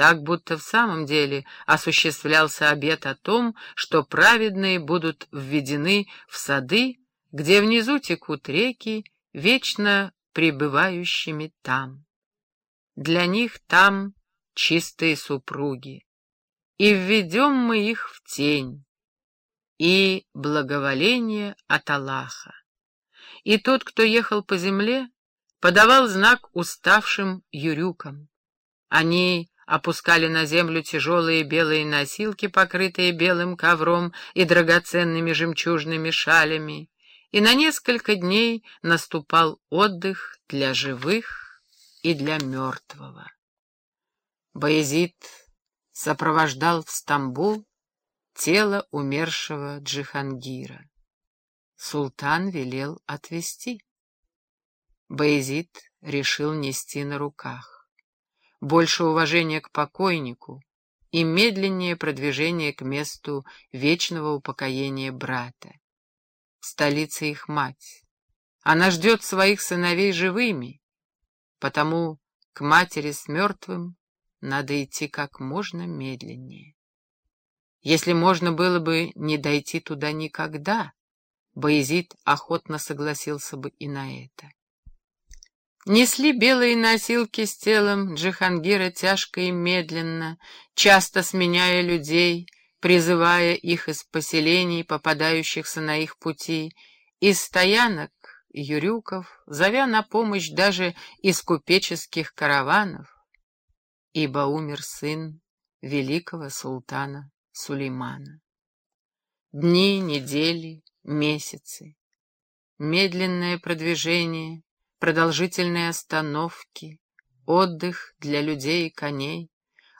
так будто в самом деле осуществлялся обет о том, что праведные будут введены в сады, где внизу текут реки, вечно пребывающими там. Для них там чистые супруги, и введем мы их в тень, и благоволение от Аллаха. И тот, кто ехал по земле, подавал знак уставшим юрюкам. Они опускали на землю тяжелые белые носилки, покрытые белым ковром и драгоценными жемчужными шалями, и на несколько дней наступал отдых для живых и для мертвого. Боязид сопровождал в Стамбул тело умершего Джихангира. Султан велел отвезти. Боязид решил нести на руках. Больше уважения к покойнику и медленнее продвижение к месту вечного упокоения брата. Столица их мать. Она ждет своих сыновей живыми, потому к матери с мертвым надо идти как можно медленнее. Если можно было бы не дойти туда никогда, Боязид охотно согласился бы и на это. Несли белые носилки с телом Джихангира тяжко и медленно, часто сменяя людей, призывая их из поселений, попадающихся на их пути, из стоянок юрюков, зовя на помощь даже из купеческих караванов, ибо умер сын великого султана Сулеймана. Дни, недели, месяцы, медленное продвижение, продолжительные остановки, отдых для людей и коней,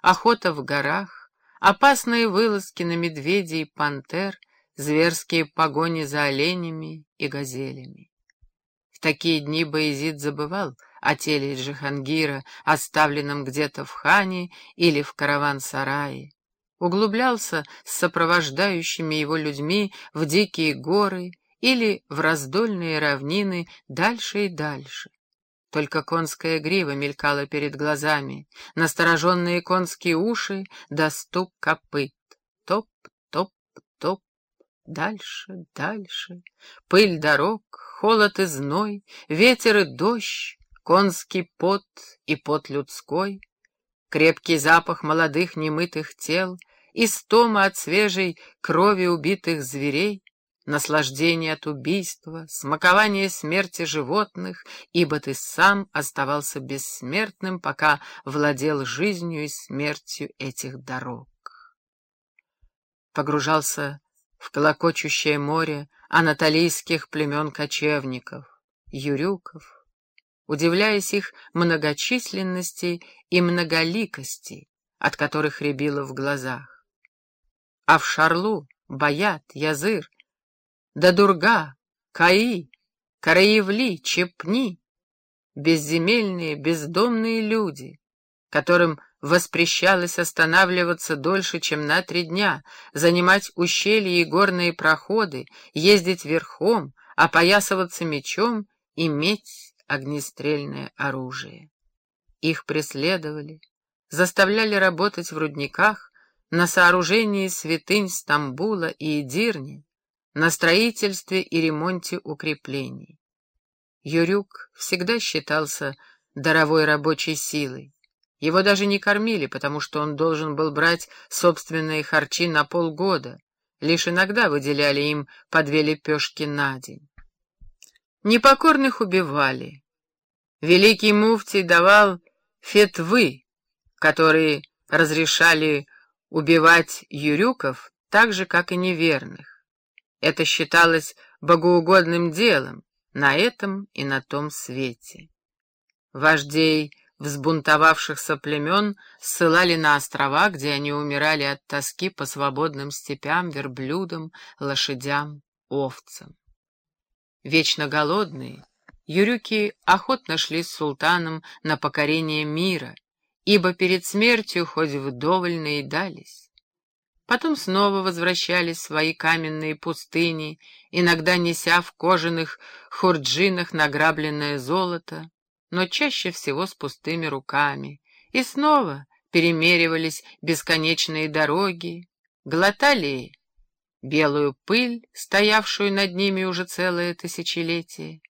охота в горах, опасные вылазки на медведей и пантер, зверские погони за оленями и газелями. В такие дни Боязид забывал о теле Джихангира, оставленном где-то в хане или в караван-сарае, углублялся с сопровождающими его людьми в дикие горы или в раздольные равнины дальше и дальше. Только конская грива мелькала перед глазами, настороженные конские уши да стук копыт. Топ, топ, топ, дальше, дальше. Пыль дорог, холод и зной, ветер и дождь, конский пот и пот людской, крепкий запах молодых немытых тел, истома от свежей крови убитых зверей, наслаждение от убийства, смакование смерти животных, ибо ты сам оставался бессмертным, пока владел жизнью и смертью этих дорог. Погружался в колокочущее море анатолийских племен кочевников, юрюков, удивляясь их многочисленности и многоликости, от которых рябило в глазах а в Шарлу, Баят, Языр, Дадурга, Каи, Караевли, Чепни, безземельные, бездомные люди, которым воспрещалось останавливаться дольше, чем на три дня, занимать ущелья и горные проходы, ездить верхом, опоясываться мечом, иметь огнестрельное оружие. Их преследовали, заставляли работать в рудниках, на сооружении святынь Стамбула и Эдирни, на строительстве и ремонте укреплений. Юрюк всегда считался даровой рабочей силой. Его даже не кормили, потому что он должен был брать собственные харчи на полгода, лишь иногда выделяли им по две лепешки на день. Непокорных убивали. Великий муфтий давал фетвы, которые разрешали убивать юрюков так же, как и неверных. Это считалось богоугодным делом на этом и на том свете. Вождей взбунтовавшихся племен ссылали на острова, где они умирали от тоски по свободным степям, верблюдам, лошадям, овцам. Вечно голодные, юрюки охотно шли с султаном на покорение мира, ибо перед смертью хоть вдоволь наедались. Потом снова возвращались в свои каменные пустыни, иногда неся в кожаных хурджинах награбленное золото, но чаще всего с пустыми руками, и снова перемеривались бесконечные дороги, глотали белую пыль, стоявшую над ними уже целое тысячелетие.